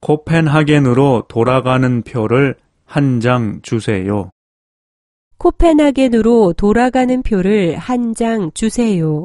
코펜하겐으로 돌아가는 표를 한 장 주세요. 코펜하겐으로 돌아가는 표를 한 장 주세요.